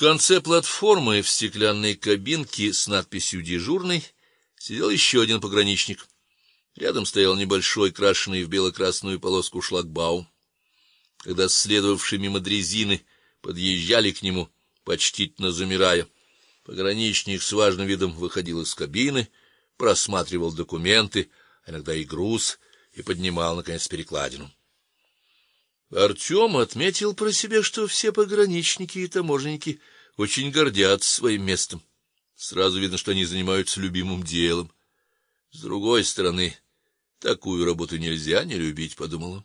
конце платформы в стеклянной кабинке с надписью дежурный сидел еще один пограничник. Рядом стоял небольшой крашеный в бело-красную полоску шлагбаум. Когда следовавшие мимо дрезины подъезжали к нему, почтительно замирая, пограничник с важным видом выходил из кабины, просматривал документы, а иногда и груз, и поднимал наконец перекладину. Артем отметил про себя, что все пограничники и таможенники очень гордятся своим местом. Сразу видно, что они занимаются любимым делом. С другой стороны, такую работу нельзя не любить, подумала.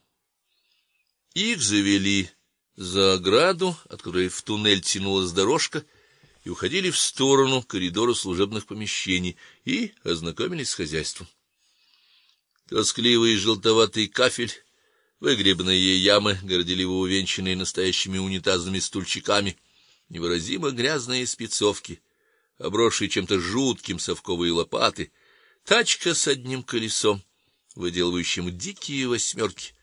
Их завели за ограду, от которой в туннель тянулась дорожка, и уходили в сторону коридора служебных помещений и ознакомились с хозяйством. Тоскливый желтоватый кафель, выгребные ямы, горделиво увенчанные настоящими унитазными стульчиками, невыразимо грязные спецовки, обросшие чем-то жутким совковые лопаты, тачка с одним колесом, выделывающим дикие восьмерки,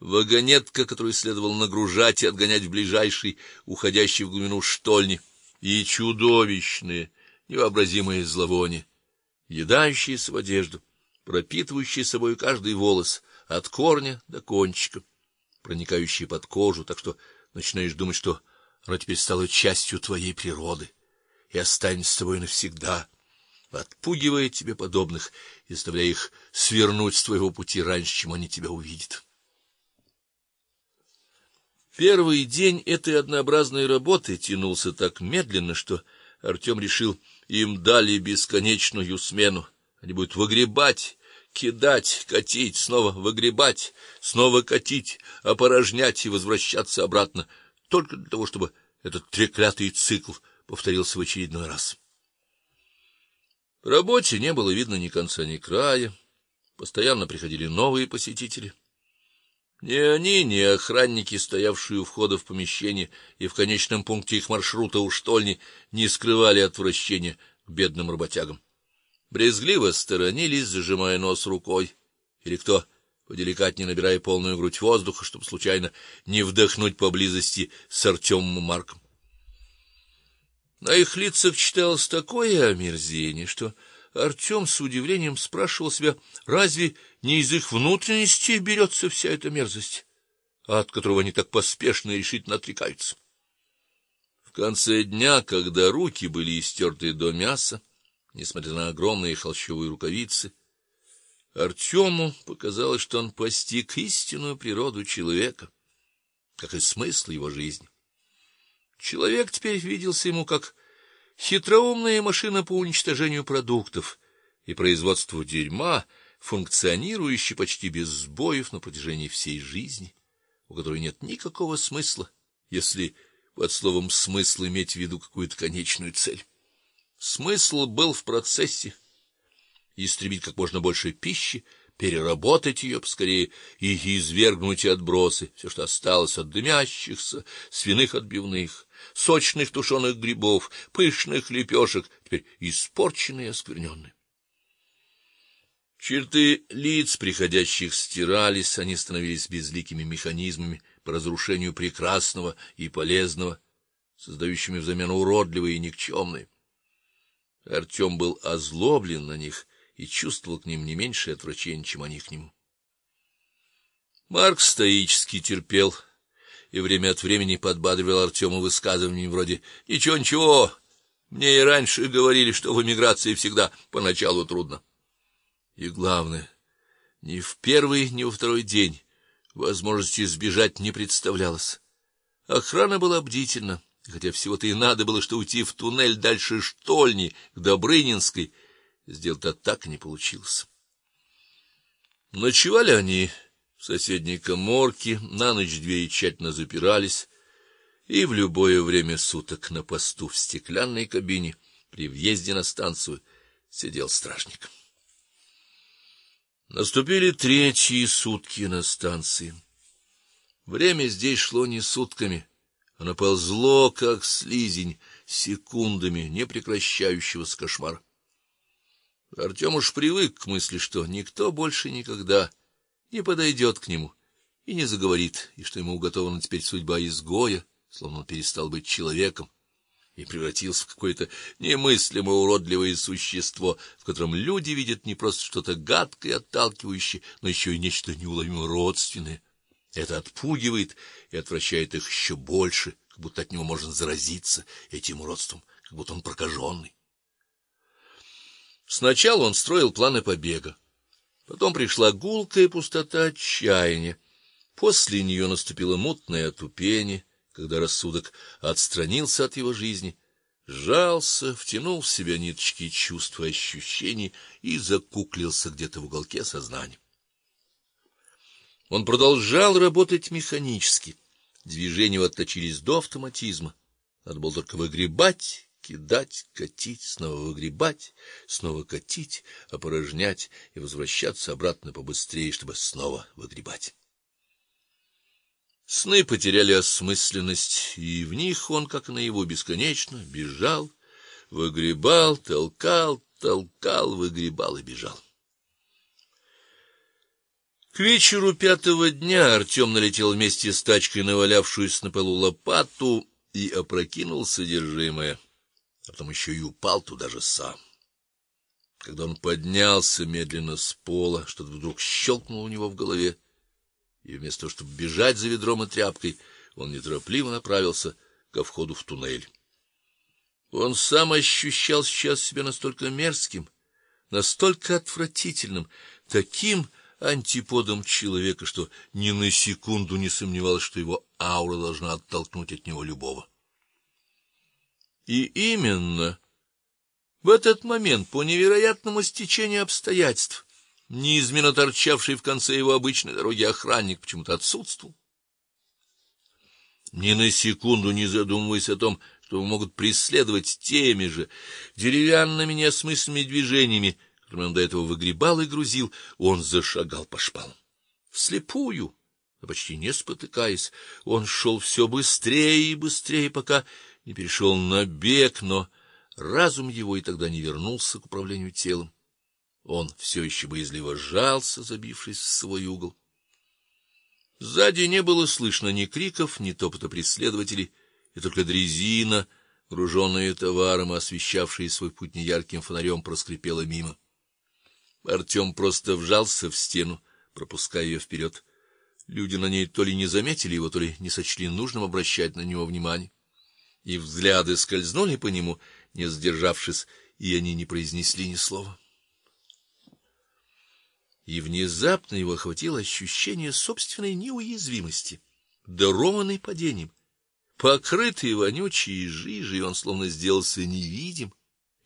вагонетка, которую следовало нагружать и отгонять в ближайший, уходящий в глубину штольни, и чудовищные, невообразимые зловония, едающиеся в одежду, пропитывающие собой каждый волос от корня до кончика, проникающие под кожу, так что начинаешь думать, что оно теперь стало частью твоей природы и останется с тобой навсегда, отпугивая тебе подобных и заставляя их свернуть с твоего пути раньше, чем они тебя увидят. Первый день этой однообразной работы тянулся так медленно, что Артем решил, им дали бесконечную смену. Они будут выгребать, кидать, катить, снова выгребать, снова катить, опорожнять и возвращаться обратно, только для того, чтобы этот треклятый цикл повторился в очередной раз. Работе не было видно ни конца, ни края. Постоянно приходили новые посетители. Ни они, ни охранники, стоявшие у входа в помещение и в конечном пункте их маршрута у штольни, не скрывали отвращения к бедным работягам. Брезгливо сторонились, зажимая нос рукой, или кто поделикатнее набирая полную грудь воздуха, чтобы случайно не вдохнуть поблизости с Артемом Марком. На их лицах читалось такое омерзение, что Артем с удивлением спрашивал себя: разве не из их внутренности берется вся эта мерзость, от которого они так поспешно и решительно отрекаются? В конце дня, когда руки были истерты до мяса, несмотря на огромные холщовые рукавицы, Артему показалось, что он постиг истинную природу человека, как и смысл его жизни. Человек теперь виделся ему как хитроумная машина по уничтожению продуктов и производству дерьма, функционирующая почти без сбоев на протяжении всей жизни, у которой нет никакого смысла, если под словом смысл иметь в виду какую-то конечную цель. Смысл был в процессе истребить как можно больше пищи, переработать ее поскорее и извергнуть отбросы, все, что осталось от дымящихся свиных отбивных, сочных тушеных грибов, пышных лепешек, теперь испорченные и оскверненные. Черты лиц приходящих стирались, они становились безликими механизмами по разрушению прекрасного и полезного, создающими взамен уродливые и никчемные. Артем был озлоблен на них и чувствовал к ним не меньше отвращения, чем они к нему. Марк стоически терпел и время от времени подбадривал Артема высказываниями вроде: "Ничего, ничего. Мне и раньше говорили, что в эмиграции всегда поначалу трудно". И главное, ни в первый, ни во второй день возможности сбежать не представлялось. Охрана была бдительна хотя всего-то и надо было что уйти в туннель дальше Штольни к Добрынинской, сделать-то так не получилось. Ночевали они в соседней каморке, на ночь двери тщательно запирались, и в любое время суток на посту в стеклянной кабине при въезде на станцию сидел стражник. Наступили третьи сутки на станции. Время здесь шло не сутками, оно ползло, как слизень, секундами непрекращающегося кошмара. Артем уж привык к мысли, что никто больше никогда не подойдет к нему и не заговорит, и что ему уготована теперь судьба изгоя, словно он перестал быть человеком и превратился в какое-то немыслимо уродливое существо, в котором люди видят не просто что-то гадкое и отталкивающее, но еще и нечто неуловимо родственное. Это отпугивает и отвращает их еще больше, как будто от него можно заразиться этим уродством, как будто он прокаженный. Сначала он строил планы побега. Потом пришла гулкая пустота отчаяния. После нее наступило мутное отупение когда рассудок отстранился от его жизни, сжался, втянул в себя ниточки чувств и ощущений и закуклился где-то в уголке сознания. Он продолжал работать механически. Движения отточились до автоматизма. Надо было только выгребать, кидать, катить, снова выгребать, снова катить, опорожнять и возвращаться обратно побыстрее, чтобы снова выгребать. Сны потеряли осмысленность, и в них он, как на его бесконечно, бежал, выгребал, толкал, толкал, выгребал и бежал. К вечеру пятого дня Артем налетел вместе с тачкой на валявшуюся на полу лопату и опрокинул содержимое, а потом еще и упал туда же сам. Когда он поднялся медленно с пола, что-то вдруг щелкнуло у него в голове и вместо того, чтобы бежать за ведром и тряпкой, он неторопливо направился ко входу в туннель. Он сам ощущал сейчас себя настолько мерзким, настолько отвратительным, таким антиподом человека, что ни на секунду не сомневался, что его аура должна оттолкнуть от него любого. И именно в этот момент, по невероятному стечению обстоятельств, неизменно торчавший в конце его обычной дороги охранник почему-то отсутствовал. Ни на секунду не задумываясь о том, что могут преследовать теми же деревянными неосмысленными движениями, которыми он до этого выгребал и грузил, он зашагал по шпалам. Вслепую, но почти не спотыкаясь, он шел все быстрее и быстрее, пока не перешел на бег, но разум его и тогда не вернулся к управлению телом. Он все еще боязливо сжался, забившись в свой угол. Сзади не было слышно ни криков, ни топота преследователей, и только дрезина, груженная товаром и освещавшая свой путь неярким фонарем, проскрипела мимо. Артем просто вжался в стену, пропуская ее вперед. Люди на ней то ли не заметили его, то ли не сочли нужным обращать на него внимание. И взгляды скользнули по нему, не сдержавшись, и они не произнесли ни слова и внезапно его охватило ощущение собственной неуязвимости, дарованной падением. Покрытый вонючей жижей, он словно сделался невидим.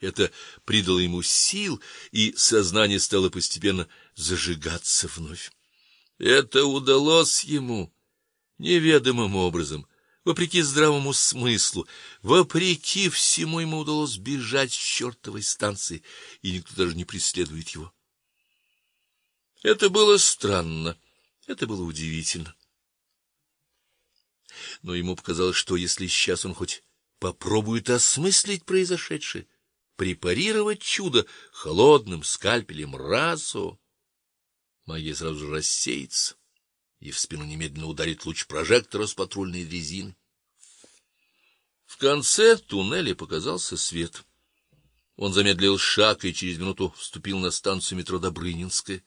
Это придало ему сил, и сознание стало постепенно зажигаться вновь. Это удалось ему неведомым образом, вопреки здравому смыслу, вопреки всему ему удалось бежать с чертовой станции, и никто даже не преследует его. Это было странно, это было удивительно. Но ему показалось, что если сейчас он хоть попробует осмыслить произошедшее, препарировать чудо холодным скальпелем разу, магия сразу же рассеется, и в спину немедленно ударит луч прожектора с патрульной резины. В конце туннеля показался свет. Он замедлил шаг и через минуту вступил на станцию метро Добрынинская.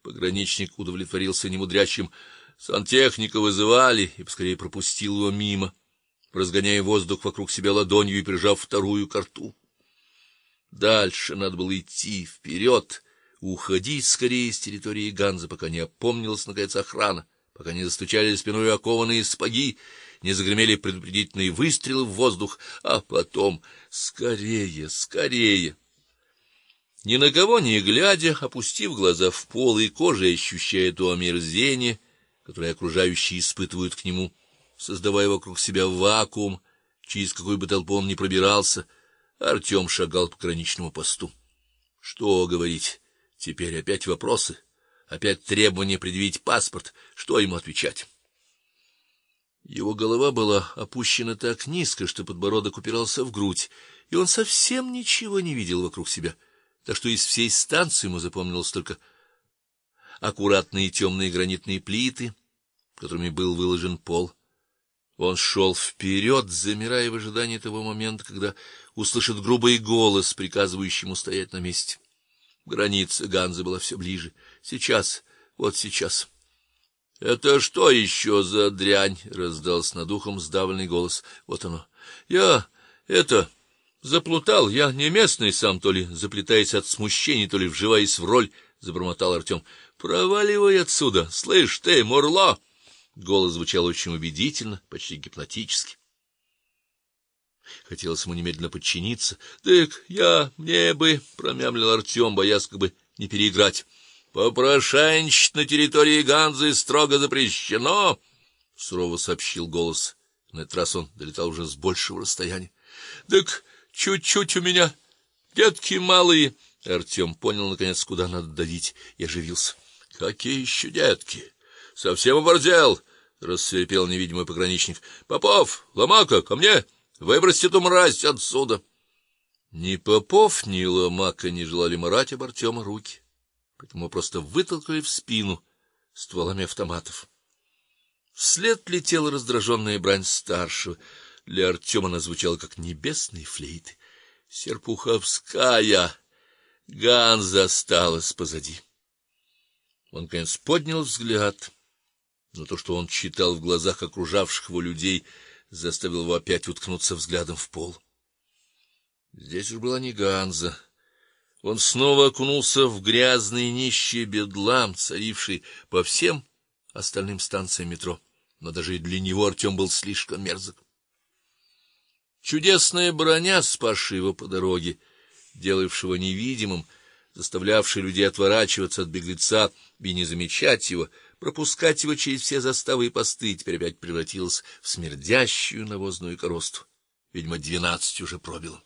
Пограничник удовлетворился немудрящим. Сантехника вызывали и поскорее пропустил его мимо, разгоняя воздух вокруг себя ладонью и прижав вторую к рту. Дальше надо было идти вперед, уходить скорее с территории Ганзы, пока не опомнилась наконец охрана, пока не застучали спиной окованные спаги, не загремели предупредительные выстрелы в воздух, а потом скорее, скорее. Ни на кого не глядя, опустив глаза в пол и кожей ощущая то омерзение, которое окружающие испытывают к нему, создавая вокруг себя вакуум, через какой бы толпу он ни пробирался, Артем шагал по граничному посту. Что говорить? Теперь опять вопросы, опять требование предъявить паспорт, что ему отвечать? Его голова была опущена так низко, что подбородок упирался в грудь, и он совсем ничего не видел вокруг себя так что из всей станции ему запомнилось только аккуратные темные гранитные плиты, которыми был выложен пол. Он шел вперед, замирая в ожидании того момента, когда услышит грубый голос, приказывающий ему стоять на месте. Граница Ганзы была все ближе. Сейчас, вот сейчас. Это что еще за дрянь? раздался над ухом сдавленный голос. Вот оно. Я это заплутал, я не местный сам, то ли заплетаясь от смущения, то ли вживаясь в роль, забормотал Артем. Проваливай отсюда. Слышь ты, Мурло. Голос звучал очень убедительно, почти гипнотически. Хотелось ему немедленно подчиниться. "Так я мне бы", промямлил Артем, боясь как бы не переиграть. "Попрошайничать на территории Ганзы строго запрещено", сурово сообщил голос. На этот раз он долетал уже с большего расстояния. "Так чуть-чуть у меня детки малые". Артем понял наконец, куда надо давить, и оживился. "Какие еще детки?" Совсем оборзел, рассверепел невидимый пограничник. Попов, Ломака, ко мне, выбросьте эту мразь отсюда. Ни Попов, ни Ломака не желали марать об Артема руки, поэтому просто вытолкнули в спину стволами автоматов. Вслед летела раздраженная брань старшего. Для Артема она звучала как небесные флейты. Серпуховская Ганза осталась позади. Он наконец поднял взгляд но то, что он читал в глазах окружавших его людей, заставило его опять уткнуться взглядом в пол. Здесь уж была не Ганза. Он снова окунулся в грязный нищий бедлам, царивший по всем остальным станциям метро, но даже и для него Артем был слишком мерзок. Чудесная броня, спасшая его по дороге, делавшего невидимым, заставлявшая людей отворачиваться от беглеца и не замечать его, пропускать его через все заставы и посты, теперь опять превратилась в смердящую навозную коросту. Видимо, двенадцать уже пробило.